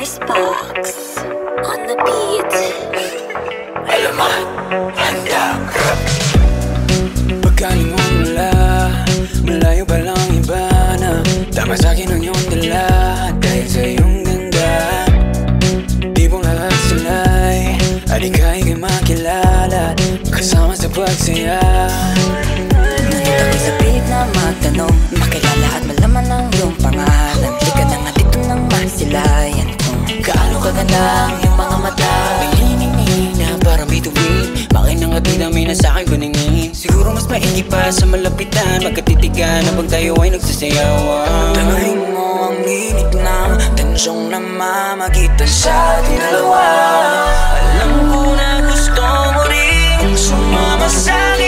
Sparks on the beat. Alamat, handa, rap Pagkaling mo mula Malayo pa lang iba na Tama sa'kin ang iyong dala Dahil sa iyong ganda. Di mong lahat sila'y Alikay kay makilala Kasama sa pagsaya. Nandito kayo sa na magtanong Makilala at malaman ang iyong pangalan. Di ka na nga sa'kin kuningin. Siguro mas maigi pa sa malapitan. Magkatitigan habang tayo ay nagsasayawan Tamahin mo ang init ng tensyong namamagitan sa ating dalawa. Alam ko na gusto mo rin Sumama sa'kin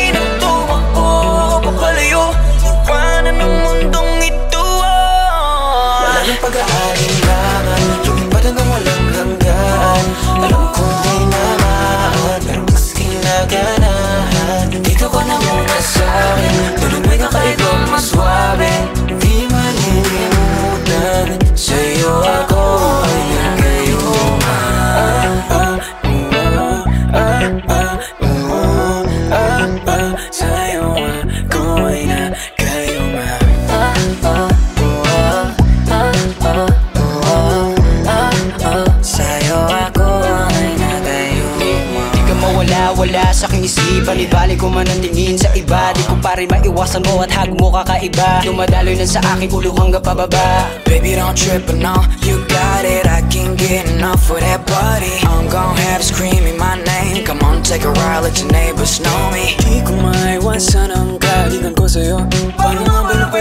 mawala-wala sa aking isipan Ibalik ko man ang tingin sa iba. Di ko pa rin maiwasan mo at hag mo kakaiba. Dumadaloy na sa aking ulo hanggang pababa. Baby don't trip now You got it, I can't get enough of that body. I'm gon' have screaming my name. Come on, take a ride, let your neighbors know me. Di ko maiwasan ang kaibigan ko sa'yo. Paano nga ba pa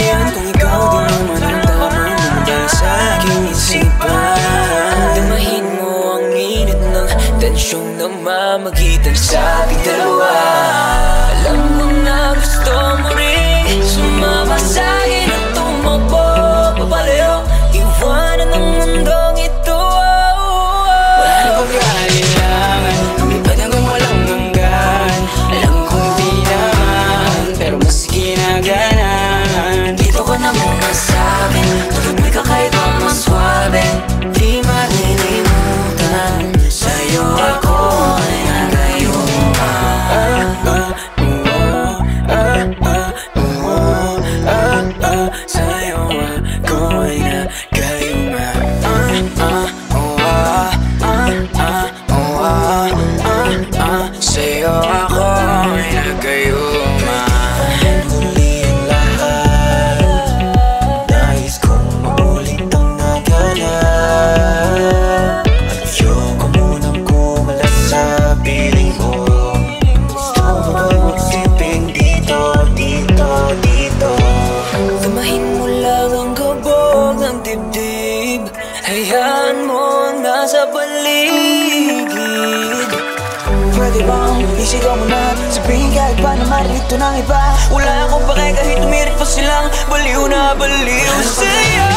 namamagitan sa ating dalawa. Alam mo na gusto mo rin Sumama sa'kin nasa paligid. Pwede bang isigaw mo na? Sabihin kahit pa na marilito ng iba. Wala akong pake kahit tumirit pa silang Baliw na baliw sa'yo